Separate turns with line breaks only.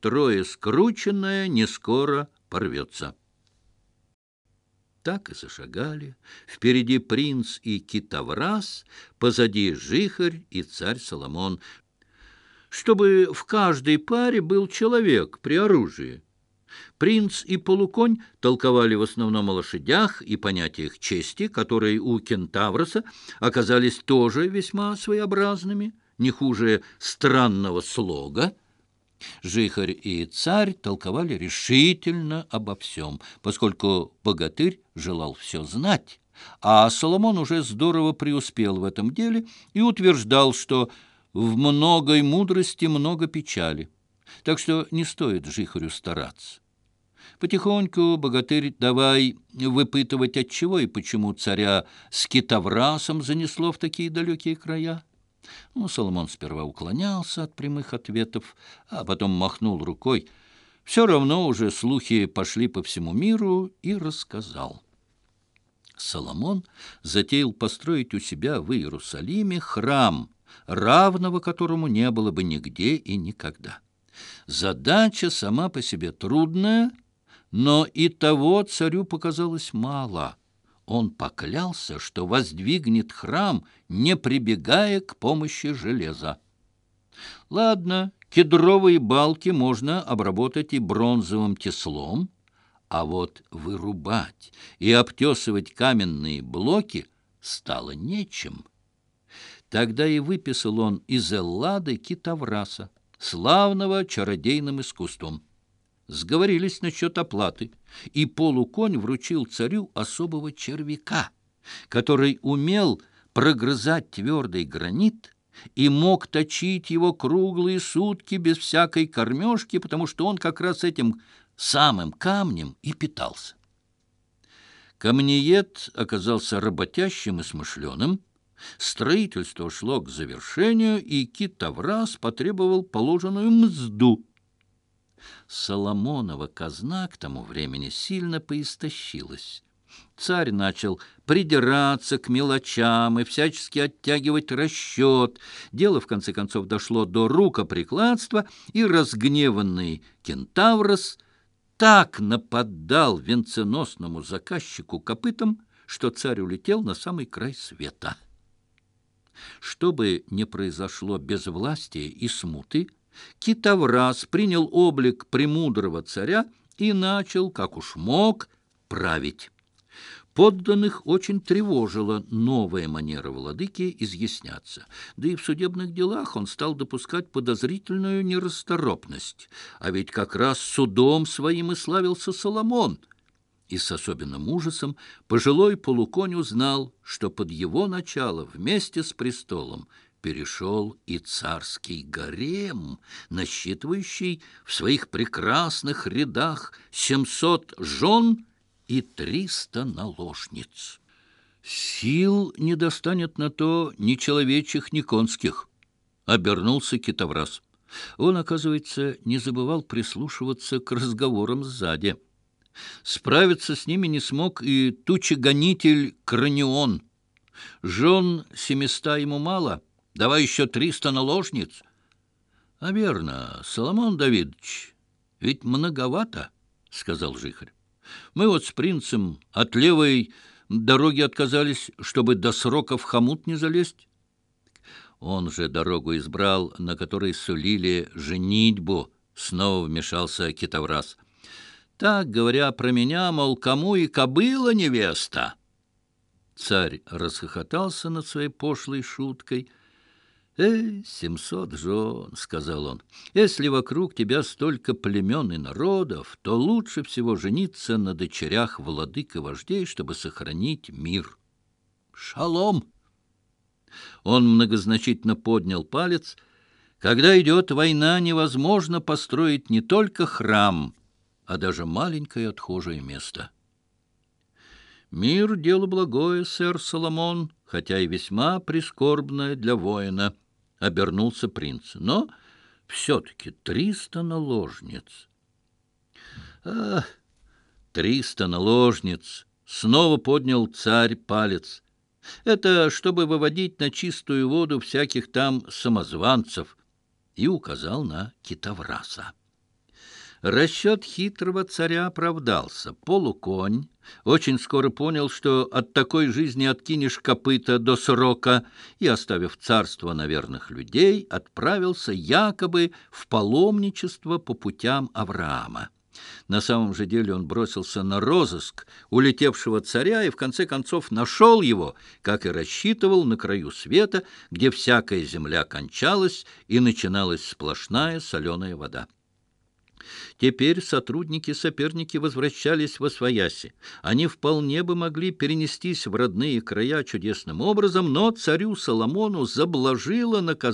втрое скрученная не скоро порвется. Так и зашагали. Впереди принц и китовраз, позади жихарь и царь Соломон. Чтобы в каждой паре был человек при оружии. Принц и полуконь толковали в основном о лошадях и понятиях чести, которые у кентавроса оказались тоже весьма своеобразными, не хуже странного слога, Жихарь и царь толковали решительно обо всем, поскольку богатырь желал все знать, а Соломон уже здорово преуспел в этом деле и утверждал, что «в многой мудрости много печали», так что не стоит Жихарю стараться. Потихоньку богатырь давай выпытывать, отчего и почему царя с китоврасом занесло в такие далекие края. Ну, Соломон сперва уклонялся от прямых ответов, а потом махнул рукой. Все равно уже слухи пошли по всему миру и рассказал. Соломон затеял построить у себя в Иерусалиме храм, равного которому не было бы нигде и никогда. Задача сама по себе трудная, но и того царю показалось мало — он поклялся, что воздвигнет храм, не прибегая к помощи железа. Ладно, кедровые балки можно обработать и бронзовым теслом, а вот вырубать и обтесывать каменные блоки стало нечем. Тогда и выписал он из Эллады китавраса, славного чародейным искусством сговорились насчет оплаты, и полуконь вручил царю особого червяка, который умел прогрызать твердый гранит и мог точить его круглые сутки без всякой кормежки, потому что он как раз этим самым камнем и питался. Камнеед оказался работящим и смышленым, Строительство шло к завершению, и Китаврас потребовал положенную мзду – Соломонова казна к тому времени сильно поистощилась. Царь начал придираться к мелочам и всячески оттягивать расчет. Дело, в конце концов, дошло до рукоприкладства, и разгневанный кентаврос так нападал венценосному заказчику копытом, что царь улетел на самый край света. Что бы ни произошло безвластия и смуты, Китовраз принял облик премудрого царя и начал, как уж мог, править. Подданных очень тревожила новая манера владыки изъясняться. Да и в судебных делах он стал допускать подозрительную нерасторопность. А ведь как раз судом своим и славился Соломон. И с особенным ужасом пожилой полуконь узнал, что под его начало вместе с престолом перешел и царский гарем, насчитывающий в своих прекрасных рядах 700 жен и 300 наложниц. Сил не достанет на то ни человечих, ни конских, — обернулся китовраз. Он, оказывается, не забывал прислушиваться к разговорам сзади. Справиться с ними не смог и тучегонитель Кранион. Жен семиста ему мало — давай еще триста наложниц. — А верно, Соломон Давидович, ведь многовато, — сказал Жихарь. — Мы вот с принцем от левой дороги отказались, чтобы до срока в хомут не залезть. Он же дорогу избрал, на которой сулили женитьбу, — снова вмешался китовраз. Так, говоря про меня, мол, кому и кобыла невеста. Царь расхохотался над своей пошлой шуткой — «Эй, семьсот жен», — сказал он, — «если вокруг тебя столько племен и народов, то лучше всего жениться на дочерях владык и вождей, чтобы сохранить мир». «Шалом!» Он многозначительно поднял палец. «Когда идет война, невозможно построить не только храм, а даже маленькое отхожее место». «Мир — дело благое, сэр Соломон, хотя и весьма прискорбное для воина» обернулся принц. Но все-таки триста наложниц. А, триста наложниц! Снова поднял царь палец. Это чтобы выводить на чистую воду всяких там самозванцев. И указал на китовраса. Расчет хитрого царя оправдался. Полуконь очень скоро понял, что от такой жизни откинешь копыта до срока, и, оставив царство на верных людей, отправился якобы в паломничество по путям Авраама. На самом же деле он бросился на розыск улетевшего царя и в конце концов нашел его, как и рассчитывал, на краю света, где всякая земля кончалась и начиналась сплошная соленая вода. Теперь сотрудники-соперники возвращались во свояси. Они вполне бы могли перенестись в родные края чудесным образом, но царю Соломону заблажило наказание.